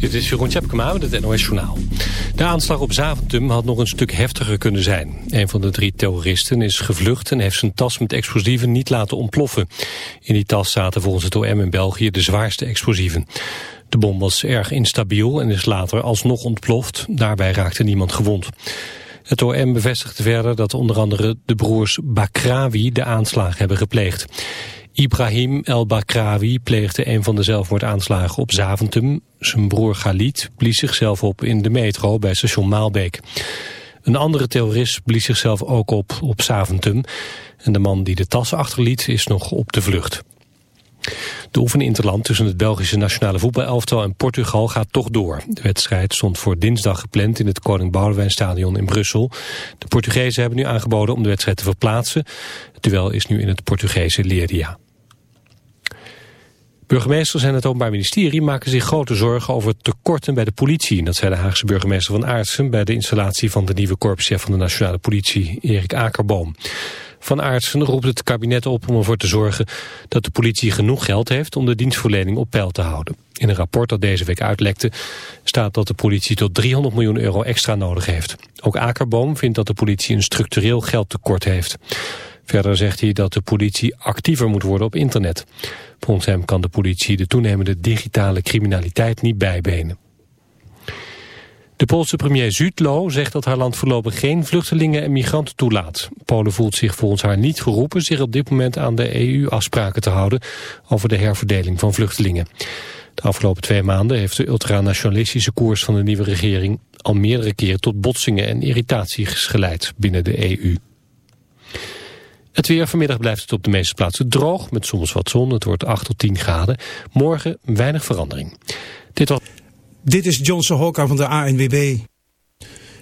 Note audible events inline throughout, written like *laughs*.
Dit is Jeroen Tjepkema met het NOS Journaal. De aanslag op Zaventem had nog een stuk heftiger kunnen zijn. Een van de drie terroristen is gevlucht en heeft zijn tas met explosieven niet laten ontploffen. In die tas zaten volgens het OM in België de zwaarste explosieven. De bom was erg instabiel en is later alsnog ontploft. Daarbij raakte niemand gewond. Het OM bevestigde verder dat onder andere de broers Bakrawi de aanslag hebben gepleegd. Ibrahim El-Bakrawi pleegde een van de zelfmoordaanslagen op Zaventem. Zijn broer Khalid blies zichzelf op in de metro bij station Maalbeek. Een andere terrorist blies zichzelf ook op op Zaventem. En de man die de tas achterliet is nog op de vlucht. De oefeninterland tussen het Belgische nationale voetbalelftal en Portugal gaat toch door. De wedstrijd stond voor dinsdag gepland in het Koning Boudewijnstadion in Brussel. De Portugezen hebben nu aangeboden om de wedstrijd te verplaatsen. Het duel is nu in het Portugese Leerdia. Burgemeesters en het Openbaar Ministerie maken zich grote zorgen over tekorten bij de politie. Dat zei de Haagse burgemeester van Aartsen bij de installatie van de nieuwe korpschef van de nationale politie, Erik Akerboom. Van Aartsen roept het kabinet op om ervoor te zorgen dat de politie genoeg geld heeft om de dienstverlening op peil te houden. In een rapport dat deze week uitlekte staat dat de politie tot 300 miljoen euro extra nodig heeft. Ook Akerboom vindt dat de politie een structureel geldtekort heeft. Verder zegt hij dat de politie actiever moet worden op internet. Volgens hem kan de politie de toenemende digitale criminaliteit niet bijbenen. De Poolse premier Zutlo zegt dat haar land voorlopig geen vluchtelingen en migranten toelaat. Polen voelt zich volgens haar niet geroepen zich op dit moment aan de EU-afspraken te houden over de herverdeling van vluchtelingen. De afgelopen twee maanden heeft de ultranationalistische koers van de nieuwe regering al meerdere keren tot botsingen en irritaties geleid binnen de EU. Het weer vanmiddag blijft het op de meeste plaatsen droog, met soms wat zon. Het wordt 8 tot 10 graden. Morgen weinig verandering. Dit was... Dit is Johnson Hokka van de ANWB.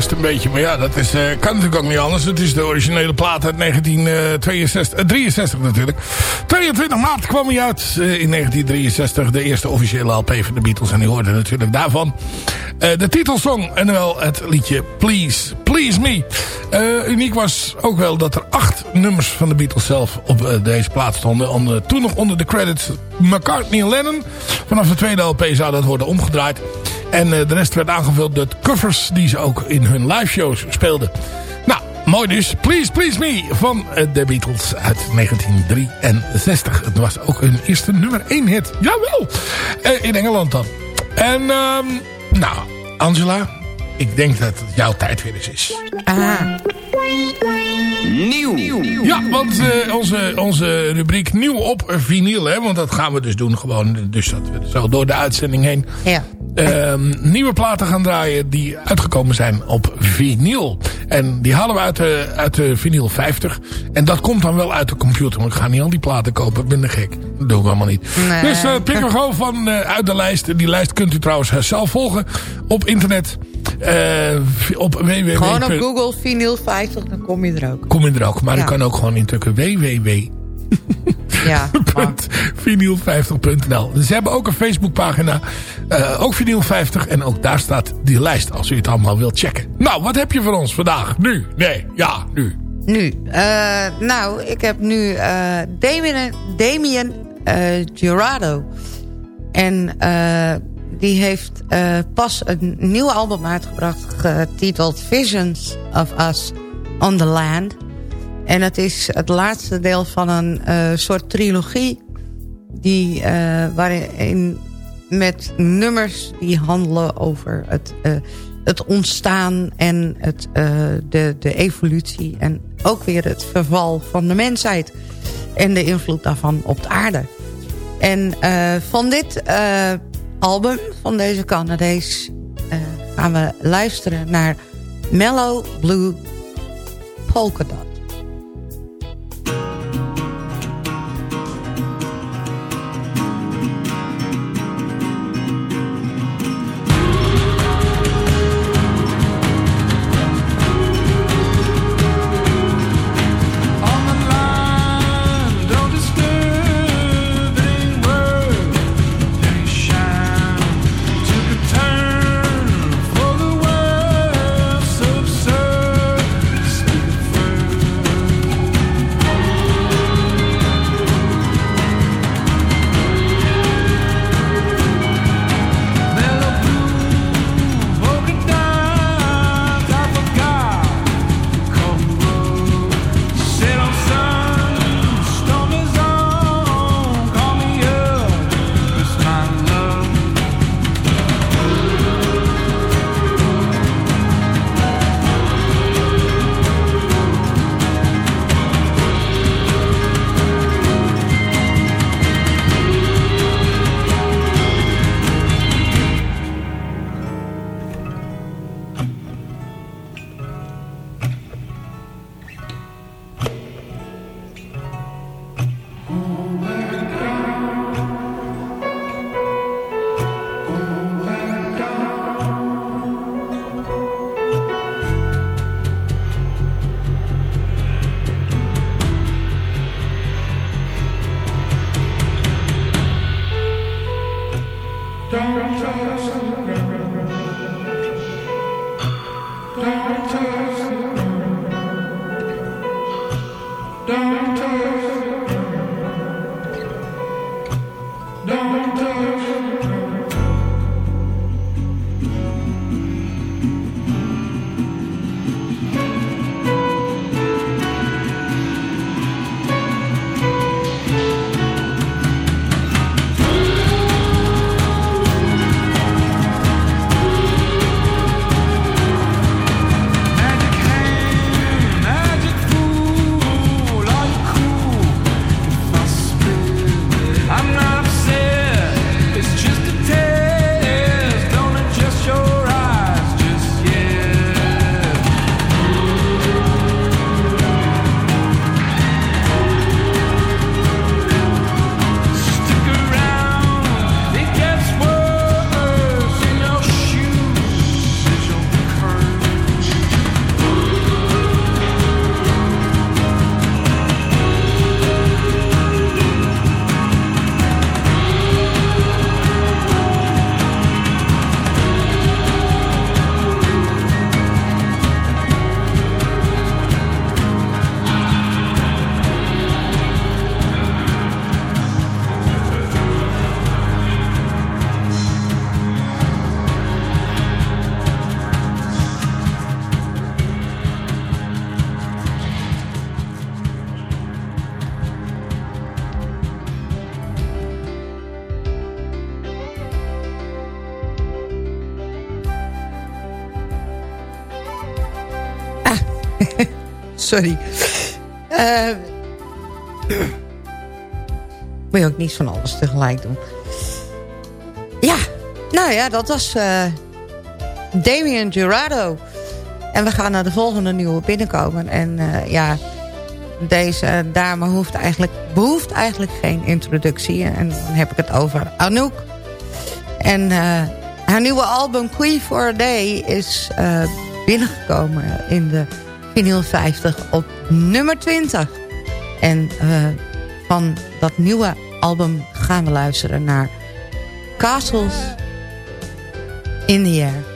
Aangepast een beetje. Maar ja, dat is, uh, kan natuurlijk ook niet anders. Het is de originele plaat uit 1962, uh, 63 natuurlijk. 22 maart kwam hij uit uh, in 1963. De eerste officiële LP van de Beatles. En u hoorde natuurlijk daarvan de titelsong. En wel het liedje Please, Please Me. uniek was ook wel dat er acht nummers van de Beatles zelf op deze plaat stonden. Onder, toen nog onder de credits McCartney en Lennon. Vanaf de tweede LP zou dat worden omgedraaid. En de rest werd aangevuld door covers die ze ook in hun live shows speelden. Nou, mooi dus. Please Please Me van de Beatles uit 1963. Het was ook hun eerste nummer 1 hit. Jawel! In Engeland dan. En, um, nou, Angela, ik denk dat het jouw tijd weer eens is. Aha. Nieuw. Ja, want uh, onze, onze rubriek nieuw op vinyl, hè, want dat gaan we dus doen gewoon. Dus dat we zo door de uitzending heen ja. uh, nieuwe platen gaan draaien die uitgekomen zijn op vinyl. En die halen we uit de, uit de vinyl 50. En dat komt dan wel uit de computer. Want ik ga niet al die platen kopen. Ik ben er gek. Dat doe ik allemaal niet. Nee. Dus uh, pik er gewoon van uh, uit de lijst. Die lijst kunt u trouwens zelf volgen op internet. Uh, op www. Gewoon op Google vinyl 50, dan kom je er ook. Kom je er ook. Maar ja. je kan ook gewoon indrukken www. *laughs* Ja. *laughs* vinyl50.nl Ze hebben ook een Facebookpagina. Uh, ook vinyl 50. En ook daar staat die lijst als u het allemaal wilt checken. Nou, wat heb je voor ons vandaag? Nu? Nee, ja, nu. Nu. Uh, nou, ik heb nu uh, Damien, Damien Gerardo. En die heeft pas een nieuw album uitgebracht. Getiteld Visions of Us on the Land. En het is het laatste deel van een uh, soort trilogie... Die, uh, waarin met nummers die handelen over het, het ontstaan... en het, de, de evolutie en ook weer het verval van de mensheid... en de invloed daarvan op de aarde. En van dit album, van deze Canadees... gaan we luisteren naar Mellow Blue Polka Dot. Sorry. Uh, moet je ook niet van alles tegelijk doen. Ja, nou ja, dat was uh, Damien Gerardo. En we gaan naar de volgende nieuwe binnenkomen. En uh, ja, deze dame hoeft eigenlijk, behoeft eigenlijk geen introductie. En dan heb ik het over Anouk. En haar nieuwe album Queen for a Day is binnengekomen in de vinyl 50 op nummer 20. En uh, van dat nieuwe album gaan we luisteren naar Castles in the Air.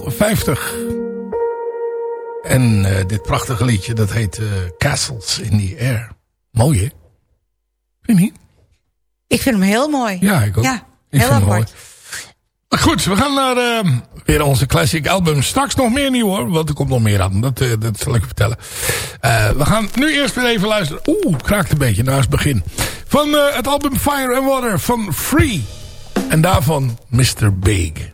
50 En eh, dit prachtige liedje, dat heet eh, Castles in the Air. Mooi, hè? Vind je niet? Ik vind hem heel mooi. Ja, ik ook. Ja, heel. Mooi. Maar goed, we gaan naar eh, weer onze classic album. Straks nog meer nieuw hoor, want er komt nog meer aan. Dat, dat zal ik je vertellen. We gaan nu eerst weer even luisteren. Oeh, kraakt een beetje nou, naast het begin. Van het album Fire and Water van Free. En daarvan Mr. Big.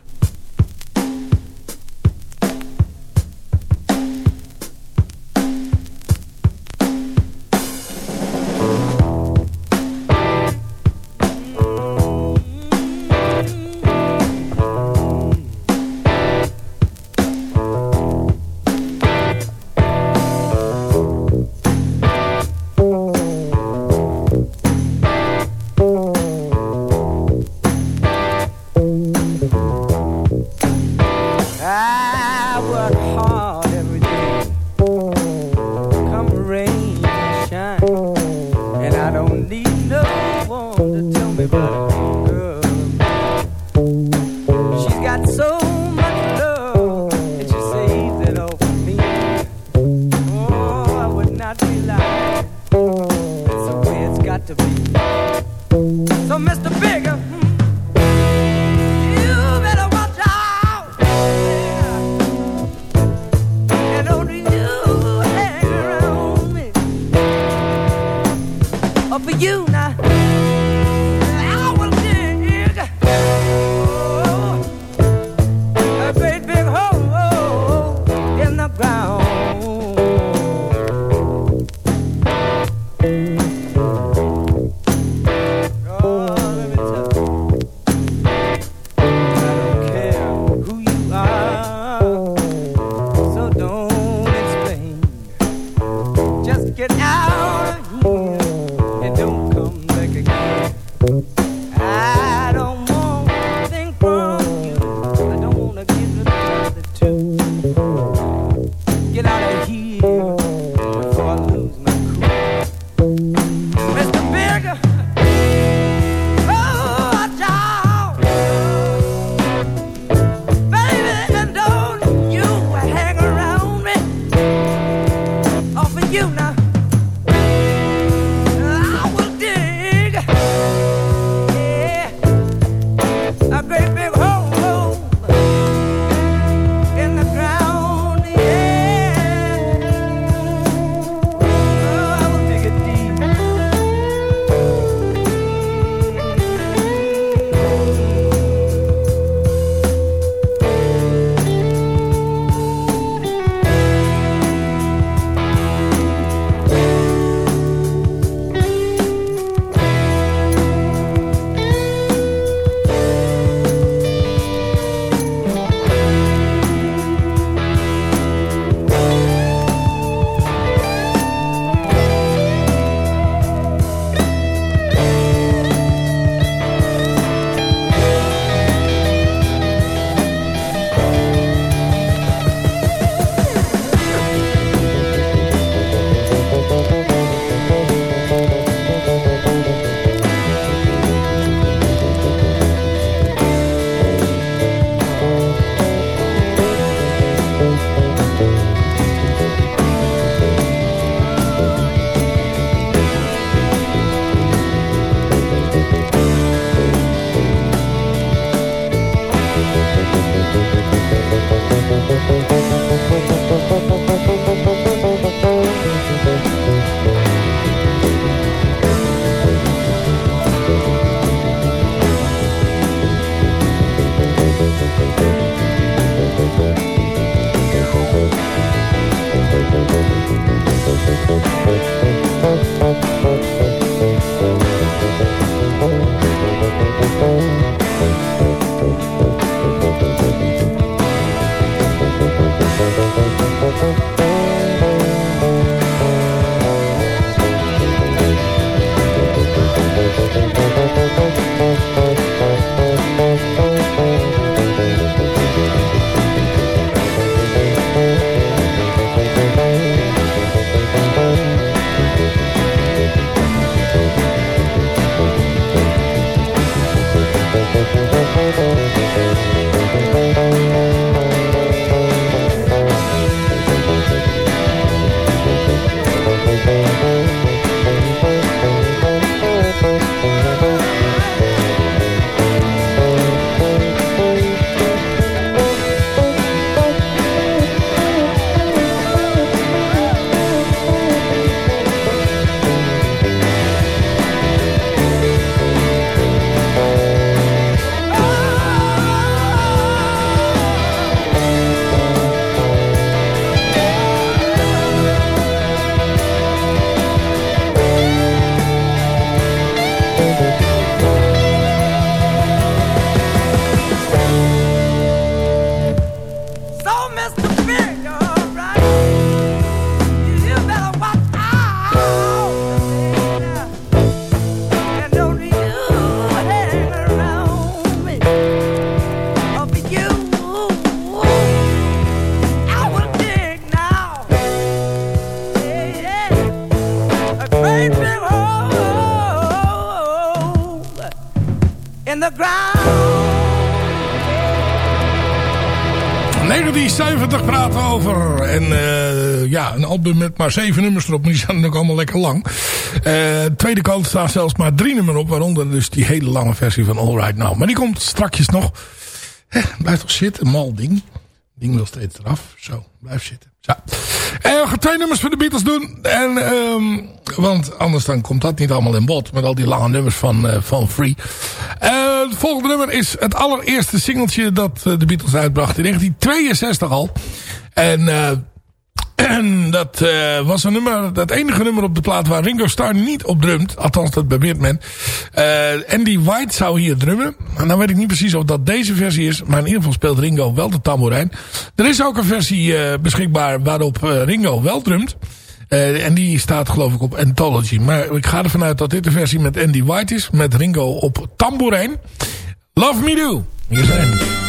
1970 En uh, ja, een album met maar zeven nummers erop. Maar die zijn ook allemaal lekker lang. Uh, tweede kant staat zelfs maar drie nummers op. Waaronder dus die hele lange versie van All Right Now. Maar die komt strakjes nog. Eh, blijf toch zitten, mal ding. Ding wil steeds eraf. Zo, blijf zitten. Zo. En we gaan twee nummers van de Beatles doen. En, um, want anders dan komt dat niet allemaal in bod. Met al die lange nummers van, van Free. Het volgende nummer is het allereerste singeltje dat de Beatles uitbracht. In 1962 al. En... Uh, en *clears throat* dat uh, was een nummer, dat enige nummer op de plaat waar Ringo Starr niet op drumt. Althans, dat beweert men. Uh, Andy White zou hier drummen. En dan weet ik niet precies of dat deze versie is. Maar in ieder geval speelt Ringo wel de tamboerijn. Er is ook een versie beschikbaar waarop Ringo wel drumt. en die staat geloof ik op Anthology. Maar ik ga ervan uit dat dit de versie met Andy White is. Met Ringo op tamboerijn. Love Me Do. Hier zijn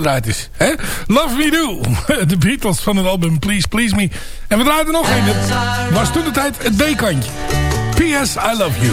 gedraaid is. Hè? Love Me Do. *laughs* De Beatles van het album Please Please Me. En we draaien er nog een. Het was toen de tijd het B-kantje. P.S. I Love You.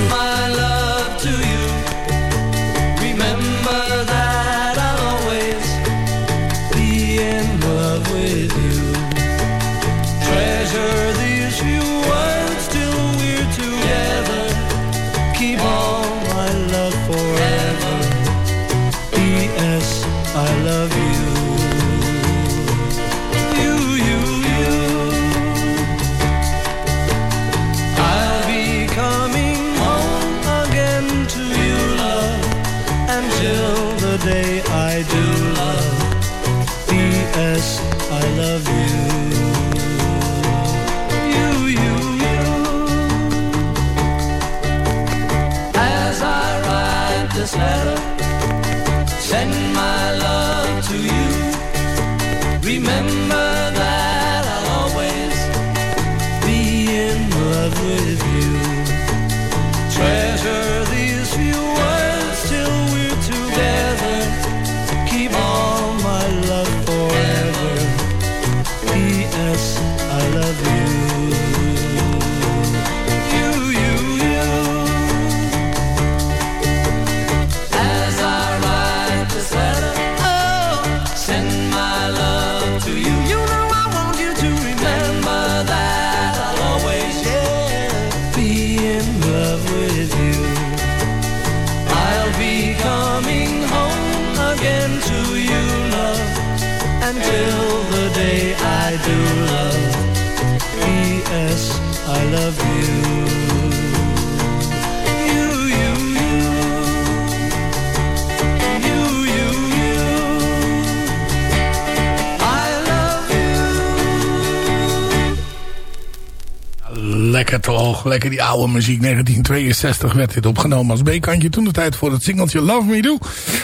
Lekker toch, lekker die oude muziek. 1962 werd dit opgenomen als B-kantje. Toen de tijd voor het singeltje Love Me Do.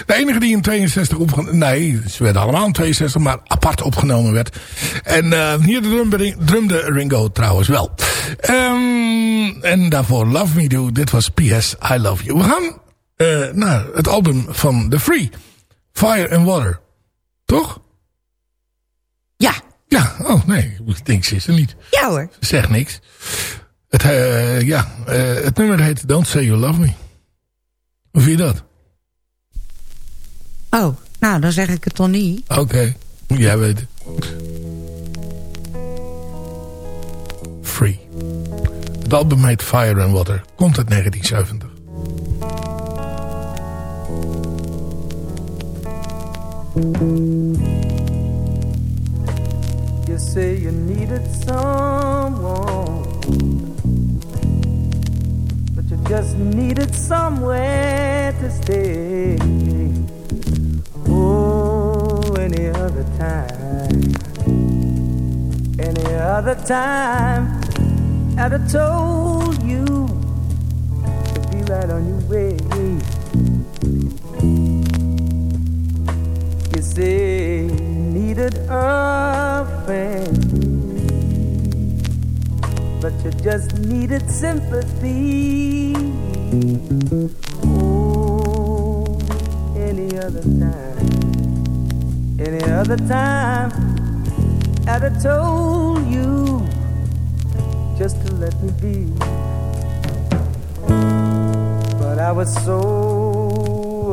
De enige die in 62 opgenomen... Nee, ze werden allemaal in 62, maar apart opgenomen werd. En eh, hier drumde, drumde Ringo trouwens wel. Ehm, en daarvoor Love Me Do. Dit was P.S. I Love You. We gaan eh, naar het album van The Free. Fire and Water. Toch? Ja. Ja, oh nee, ik denk ze is er niet. Ja hoor. Ze zegt niks. Het, eh, ja, eh, het nummer heet Don't Say You Love Me. Hoe vind je dat? Oh, nou dan zeg ik het toch niet. Oké, moet jij weten. Free. Het album heet Fire and Water. Komt uit 1970. You say you needed someone, just needed somewhere to stay. Oh, any other time, any other time, I'd have told you to be right on your way. You say needed a friend, but you just needed sympathy. Oh, any other time, any other time, I'd have told you just to let me be. But I was so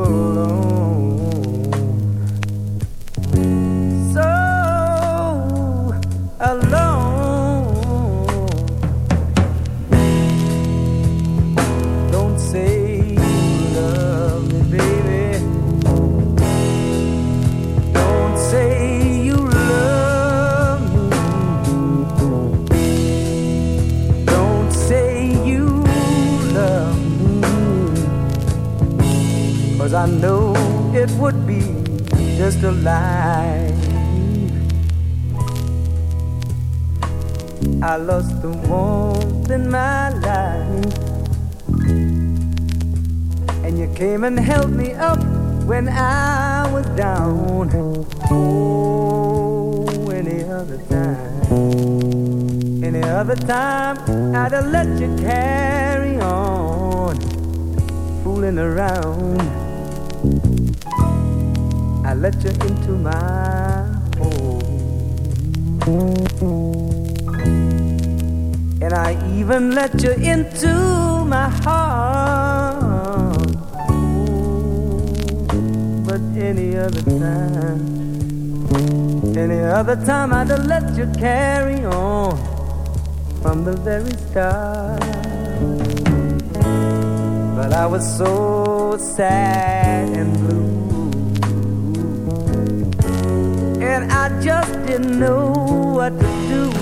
alone. I know it would be just a lie. I lost the warmth in my life. And you came and held me up when I was down. Oh, any other time, any other time, I'd have let you carry on, fooling around. I let you into my home. And I even let you into my heart. But any other time, any other time, I'd have let you carry on from the very start. But I was so sad and blue. Just didn't know what to do.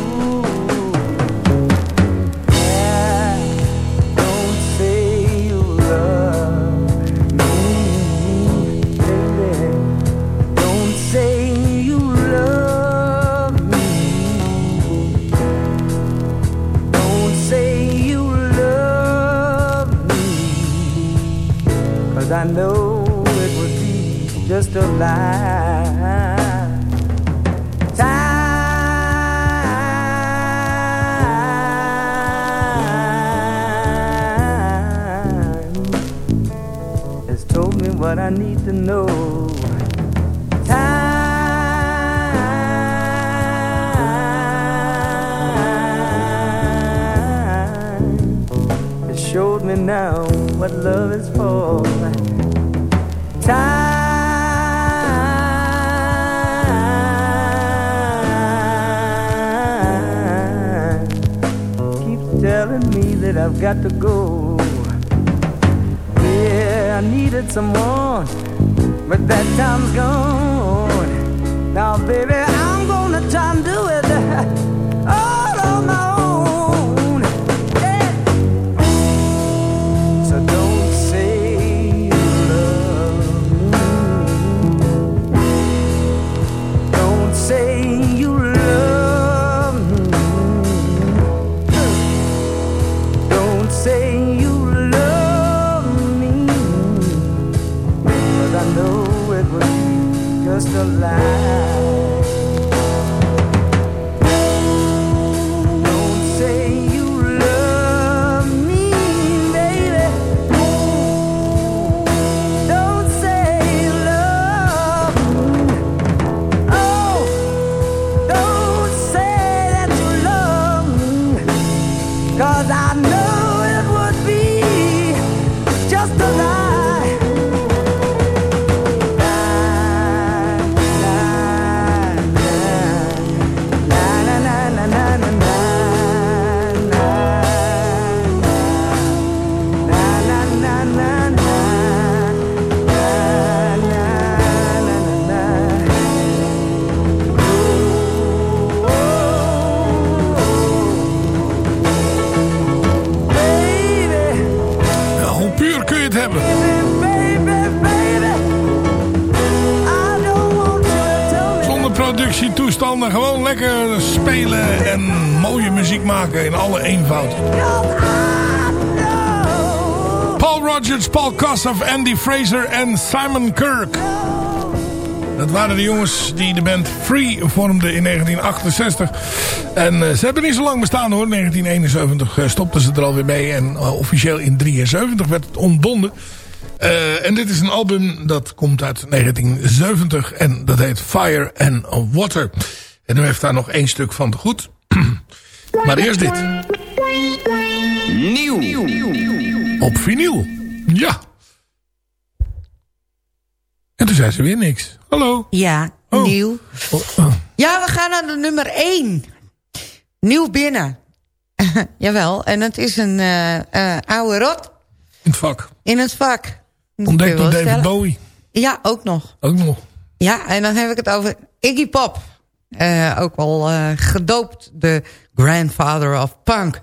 Paul Rogers, Paul Kossoff, Andy Fraser en Simon Kirk. Dat waren de jongens die de band Free vormden in 1968. En eh, ze hebben niet zo lang bestaan hoor. In 1971 uh, stopten ze er alweer mee. En uh, officieel in 1973 werd het ontbonden. En dit is een album dat komt uit 1970. En dat heet Fire and Water. En u heeft daar nog één stuk van te goed. *clears throat* maar eerst dit. Nieuw. Op vinyl. Ja. En toen zei ze weer niks. Hallo. Ja, Oh. nieuw. Oh, oh. Ja, we gaan naar de nummer 1. Nieuw binnen. *laughs* Jawel, en het is een eh, eh, oude rot In het vak. in het vak. Ontdekt door David stellen. Bowie. Ja, ook nog. Ook nog. Ja, en dan heb ik het over Iggy Pop. Eh, ook wel eh, gedoopt de grandfather of punk.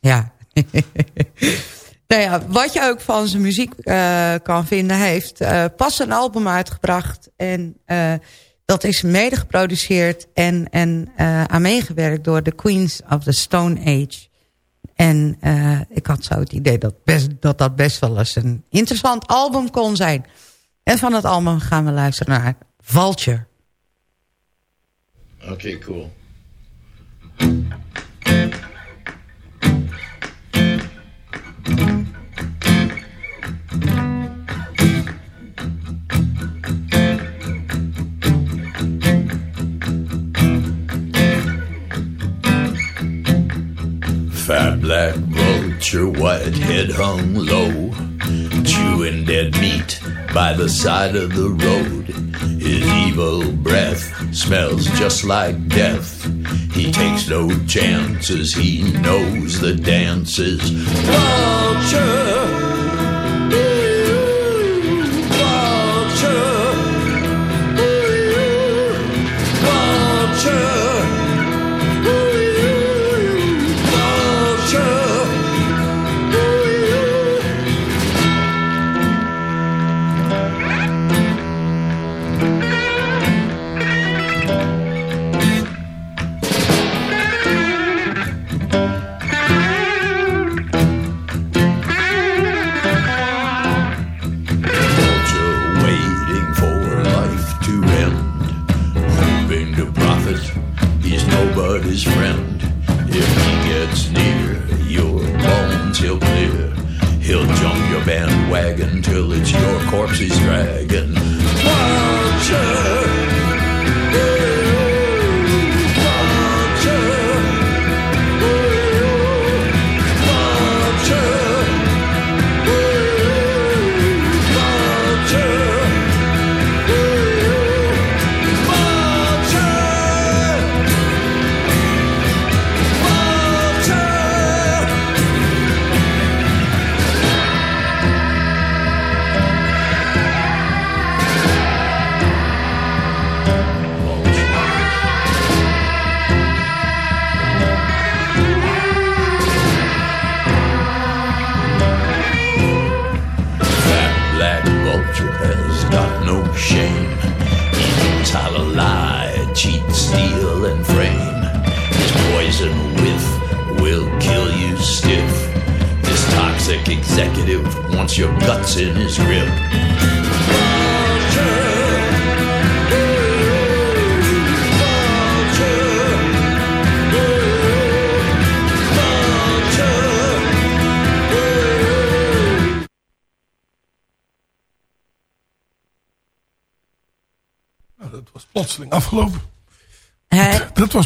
Ja. *laughs* nou ja, wat je ook van zijn muziek eh, kan vinden, heeft eh, pas een album uitgebracht. En eh, dat is mede geproduceerd en, en eh, aan meegewerkt door de Queens of the Stone Age. En eh, ik had zo het idee dat, best, dat dat best wel eens een interessant album kon zijn. En van het album gaan we luisteren naar Vulture. Okay, cool. Black vulture, white head hung low, chewing dead meat by the side of the road. His evil breath smells just like death. He takes no chances, he knows the dances. Vulture! corpses dragging.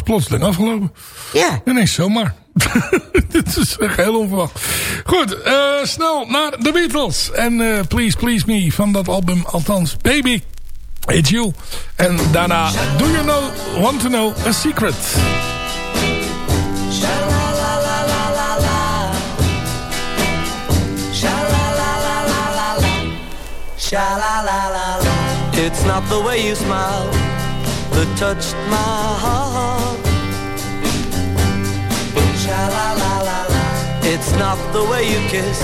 Plotseling afgelopen. Ja. Ineens zomaar. *laughs* Dit is echt heel onverwacht. Goed, eh, snel naar de Beatles. En eh, Please Please Me van dat album. Althans, Baby, It's You. En daarna Do You Know, Want To Know A Secret. It's not the way you smile that touched my heart. It's not the way you kiss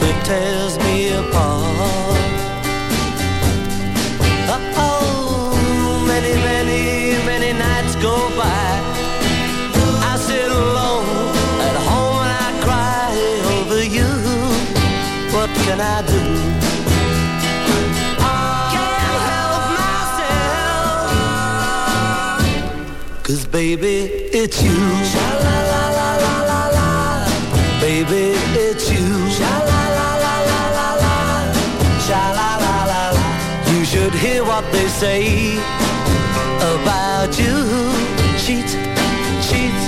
that tears me apart. Oh, many, many, many nights go by. I sit alone at home and I cry over you. What can I do? I can't help myself. Cause baby, it's you. They say about you. Cheat, cheat,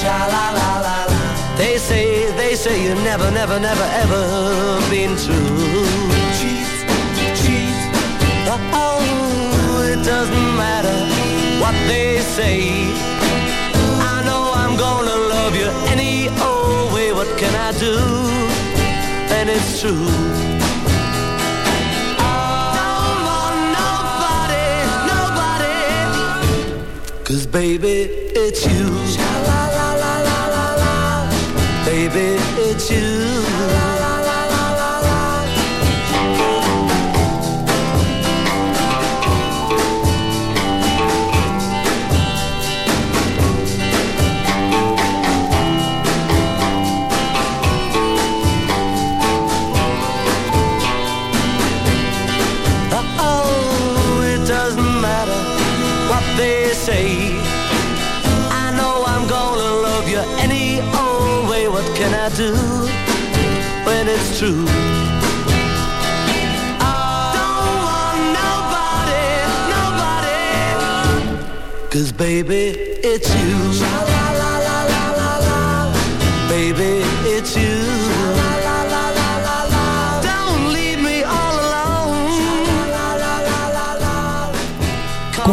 sha la la la la. They say, they say you never, never, never, ever been true. Cheat, cheat. Oh, it doesn't matter what they say. I know I'm gonna love you any old way. What can I do? And it's true. It's true? I don't want nobody, nobody. Cause baby, it's you. Baby, it's you.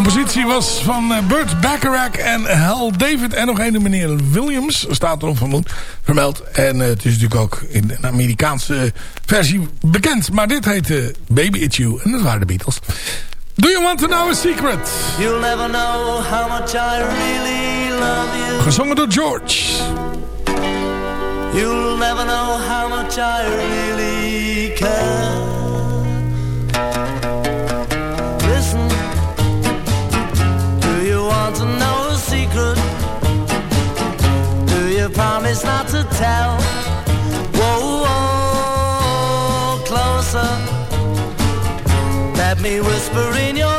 Compositie was van eh, Burt Bacharach en Hal David. En nog een meneer Williams, staat erop vermeld. En eh, het is natuurlijk ook in de Amerikaanse versie bekend. Maar dit heette Baby It's You. En dat waren de Beatles. Do you want to know a secret? You'll never know how much I really love you. Gezongen door George. You'll never know how much I really care. Promise not to tell? Whoa, whoa, closer. Let me whisper in your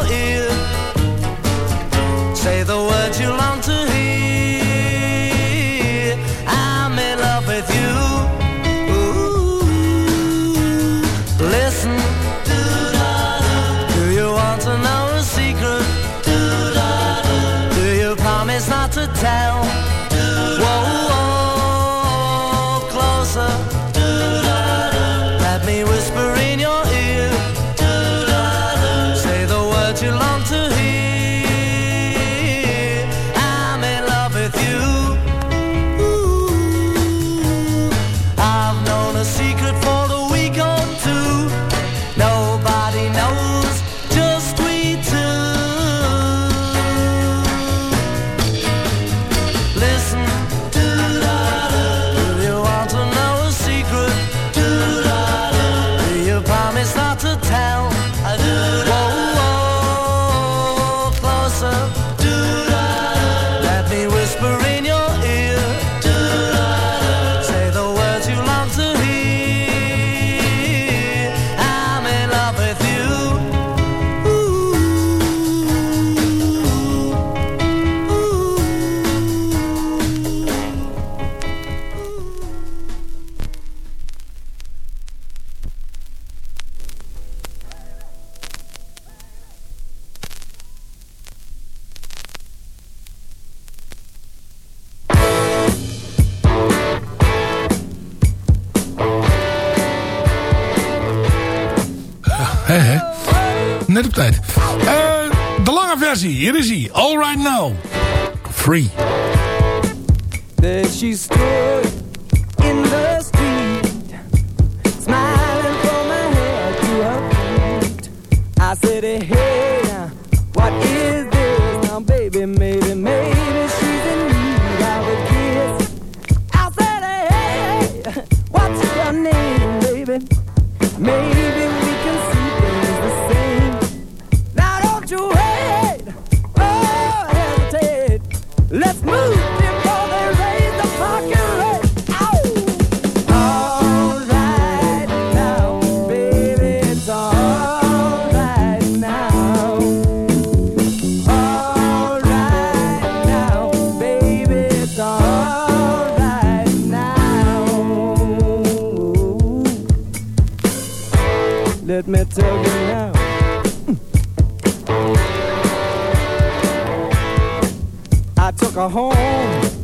a home.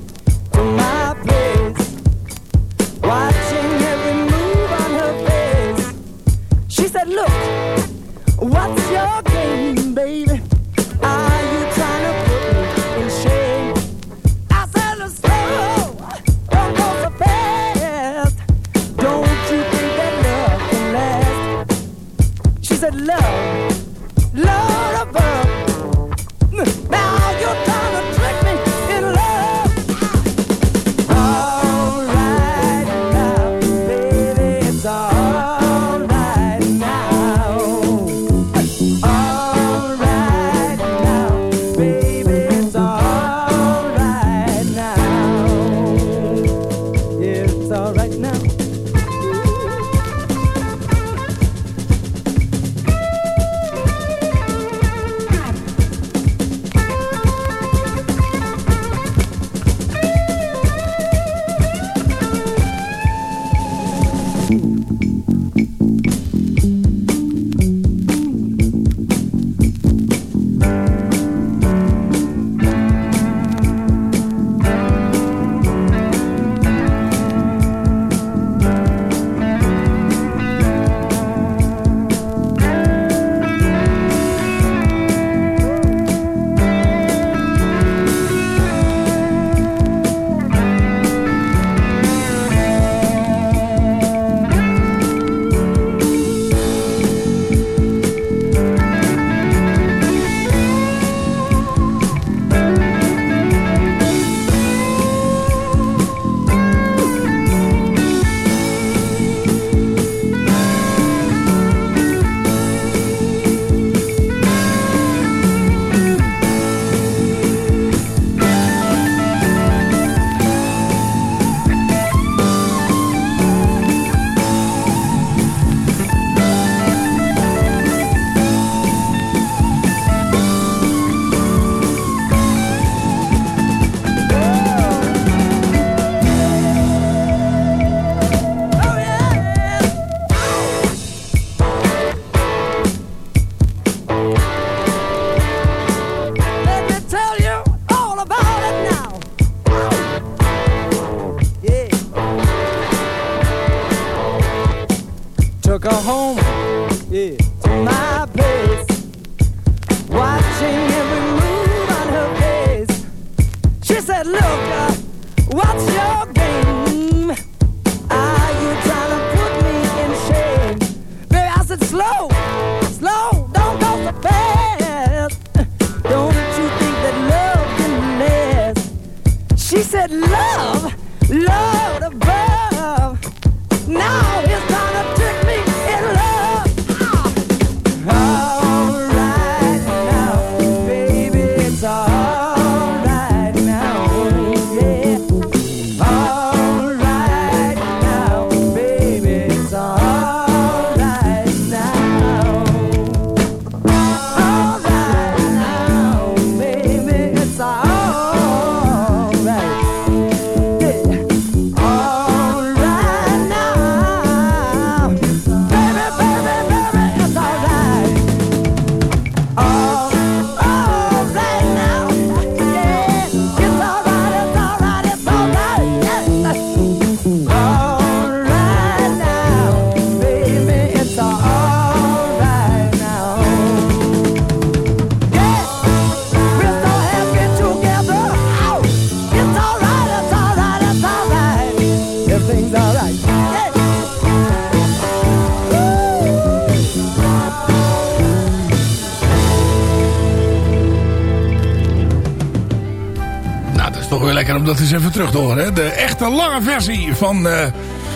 Dat eens even terug te horen. Hè? De echte lange versie van uh,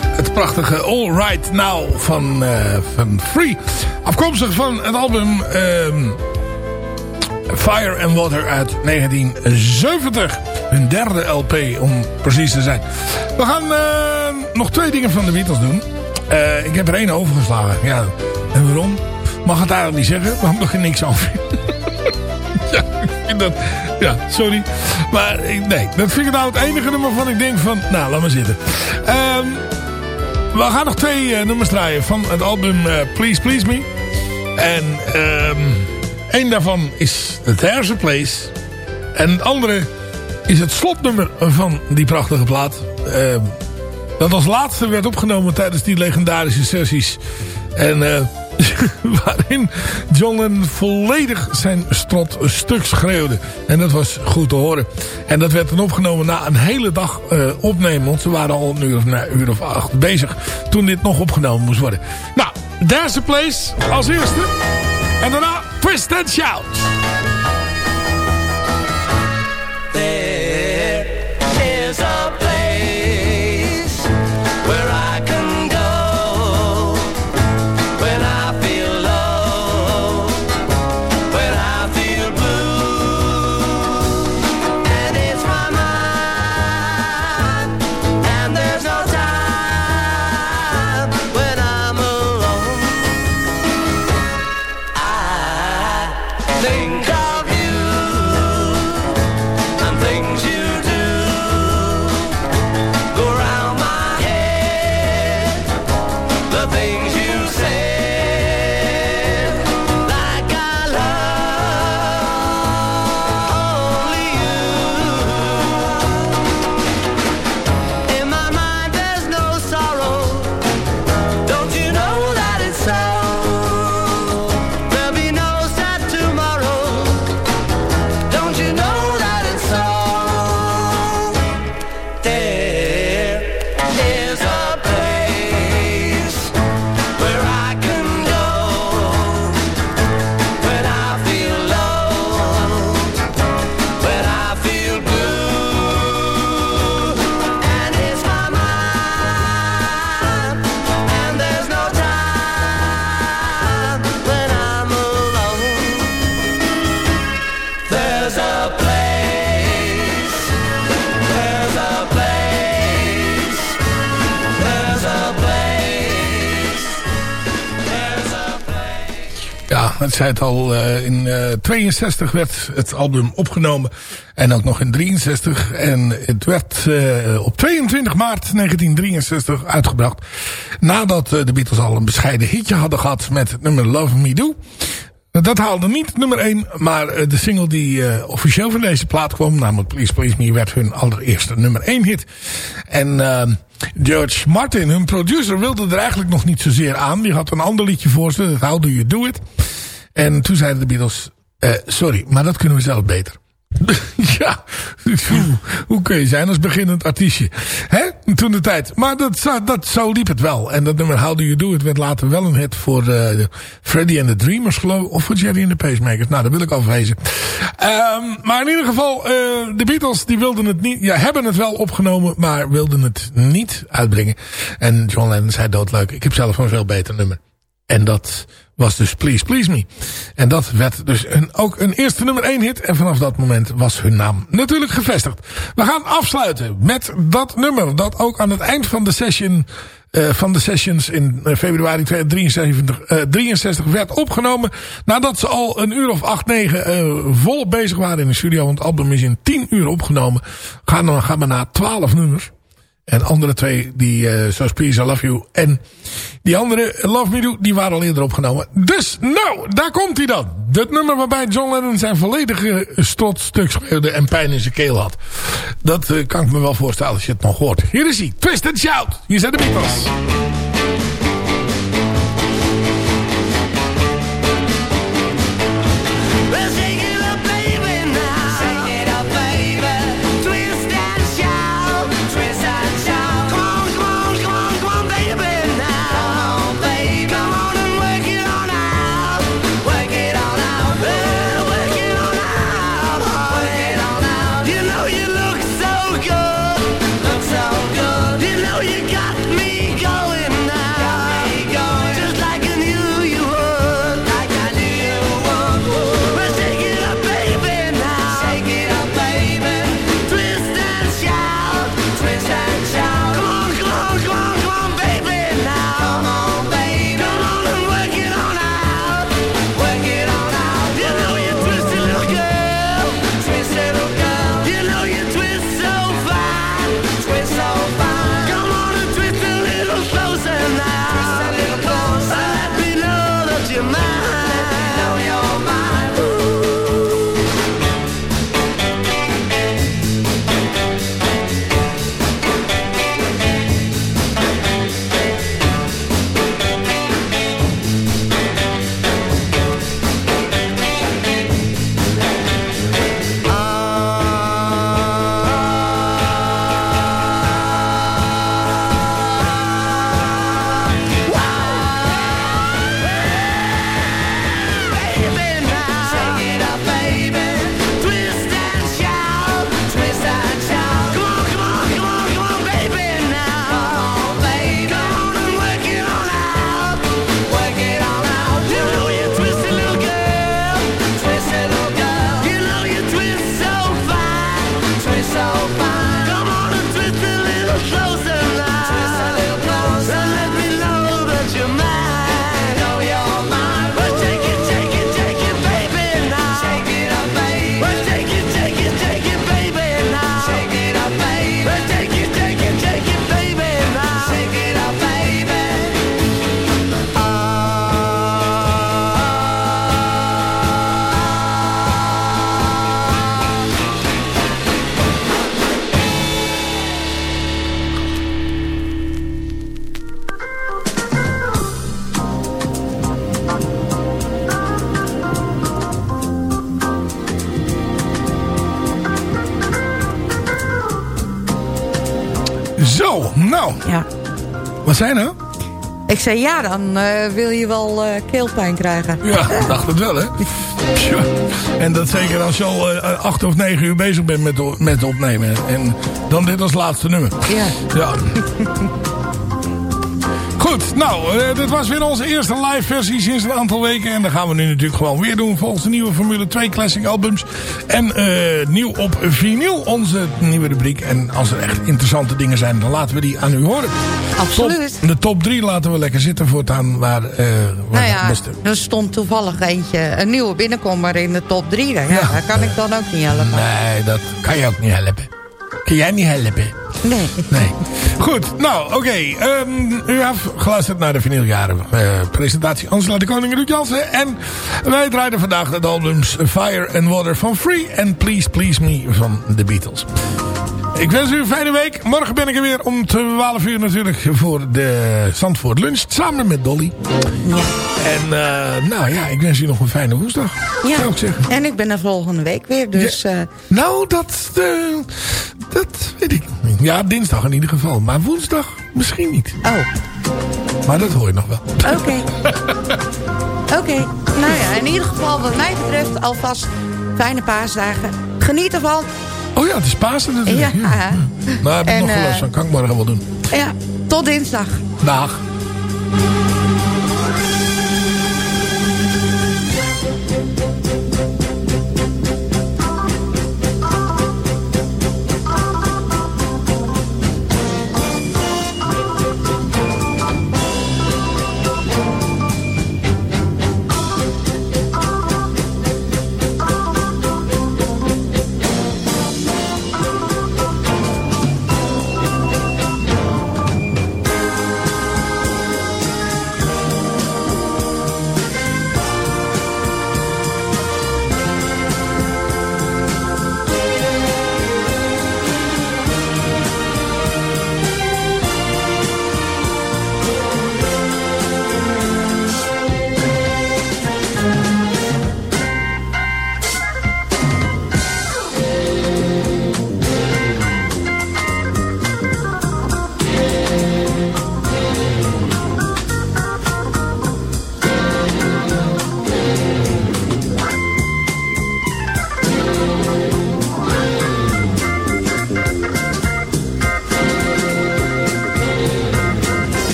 het prachtige All Right Now van, uh, van Free. Afkomstig van het album uh, Fire and Water uit 1970. Hun derde LP om precies te zijn. We gaan nog twee dingen van de Beatles doen. ik heb er één overgeslagen. Ja, en waarom? Mag het eigenlijk niet zeggen, want ik er niks over. Ja, sorry. Maar nee, dat vind ik nou het enige nummer van ik denk van... Nou, laat maar zitten. Um, we gaan nog twee uh, nummers draaien van het album uh, Please Please Me. En um, één daarvan is There's a Place. En het andere is het slotnummer van die prachtige plaat. Uh, dat als laatste werd opgenomen tijdens die legendarische sessies. En... *laughs* Waarin John volledig zijn strot stuk schreeuwde. En dat was goed te horen. En dat werd dan opgenomen na een hele dag uh, opnemen. Want ze waren al een uur of, uur of acht bezig toen dit nog opgenomen moest worden. Nou, There's a Place als eerste. En daarna Twist and Shout. Zei het al, uh, in uh, 62 werd het album opgenomen. En ook nog in 63. En het werd uh, op 22 maart 1963 uitgebracht. Nadat de Beatles al een bescheiden hitje hadden gehad met het nummer Love Me Do. Dat haalde niet nummer 1, maar de single die officieel van deze plaat kwam, namelijk Please Please Me, werd hun allereerste nummer 1 hit. En uh, George Martin, hun producer, wilde er eigenlijk nog niet zozeer aan. Die had een ander liedje voor ze, dat How Do You Do It. En toen zeiden de Beatles, uh, sorry, maar dat kunnen we zelf beter. *laughs* ja, hoe, kun je zijn als beginnend artiestje? Hè? Toen de tijd. Maar dat, dat, zo liep het wel. En dat nummer How Do You Do It werd later wel een hit voor uh, Freddy and the Dreamers geloof Of voor Jerry and the Pacemakers. Nou, dat wil ik afwezen. Um, maar in ieder geval, uh, de Beatles die wilden het niet, ja, hebben het wel opgenomen, maar wilden het niet uitbrengen. En John Lennon zei doodleuk, ik heb zelf een veel beter nummer. En dat was dus Please Please Me. En dat werd dus een, ook een eerste nummer 1 hit. En vanaf dat moment was hun naam natuurlijk gevestigd. We gaan afsluiten met dat nummer. Dat ook aan het eind van de session... Uh, van de sessions in uh, februari 1963 uh, 63 werd opgenomen. Nadat ze al een uur of 8, 9 volop bezig waren in de studio. Want het album is in 10 uur opgenomen. Dan gaan we naar 12 nummers. En andere twee, die uh, Zoals Please I Love You en die andere, Love Me Do, die waren al eerder opgenomen. Dus, nou, daar komt hij dan. Dat nummer waarbij John Lennon zijn volledige stuk schreeuwde en pijn in zijn keel had. Dat uh, kan ik me wel voorstellen als je het nog hoort. Hier is hij, Twist and Shout. Hier zijn de Beatles. Nou. Ja. Wat zijn nou? Ik zei, ja, dan eh, wil je wel eh, keelpijn krijgen. Ja, ik dacht het wel, hè. Tja. En dat zeker als je al eh, acht of negen uur bezig bent met, met opnemen. En dan dit als laatste nummer. Ja. Ja. *laughs* Goed, nou, eh, dit was weer onze eerste live versie sinds een aantal weken. En dat gaan we nu natuurlijk gewoon weer doen volgens de nieuwe Formule 2 Classic albums. En eh, nieuw op vinyl, onze nieuwe rubriek. En als er echt interessante dingen zijn, dan laten we die aan u horen. Absoluut. Top- de top 3 laten we lekker zitten voortaan. Waar, eh waar Nou het ja, beste... er stond toevallig eentje, een nieuwe binnenkomer in de top 3. Ja, Ja. dat kan ik dan ook niet helpen. Nee, dat kan je ook niet helpen. Kun jij niet helpen? Nee. Nee. Goed, nou, oké. ehm, u heeft geluisterd naar de vinyljaren eh, presentatie Angela de Koning en Ruud Jansen. En wij draaiden vandaag de albums Fire and Water van Free en Please Please Me van The Beatles. Ik wens u een fijne week. Morgen ben ik er weer om 12 uur natuurlijk voor de Zandvoort Lunch. Samen met Dolly. Ja. En eh, nou ja, ik wens u nog een fijne woensdag. Ja. Zou ik zeggen. En ik ben er volgende week weer, dus... eh, Nou, dat, eh, dat weet ik nog niet. Ja, dinsdag in ieder geval. Maar woensdag misschien niet. oh, Maar dat hoor je nog wel. oké. *laughs* Oké. Nou ja, in ieder geval wat mij betreft alvast fijne paasdagen. Geniet ervan. Oh ja, het is Pasen natuurlijk. Ja. Maar heb ik En, nog wel eh, last van. Kan ik morgen wel doen. Ja, tot dinsdag. Dag.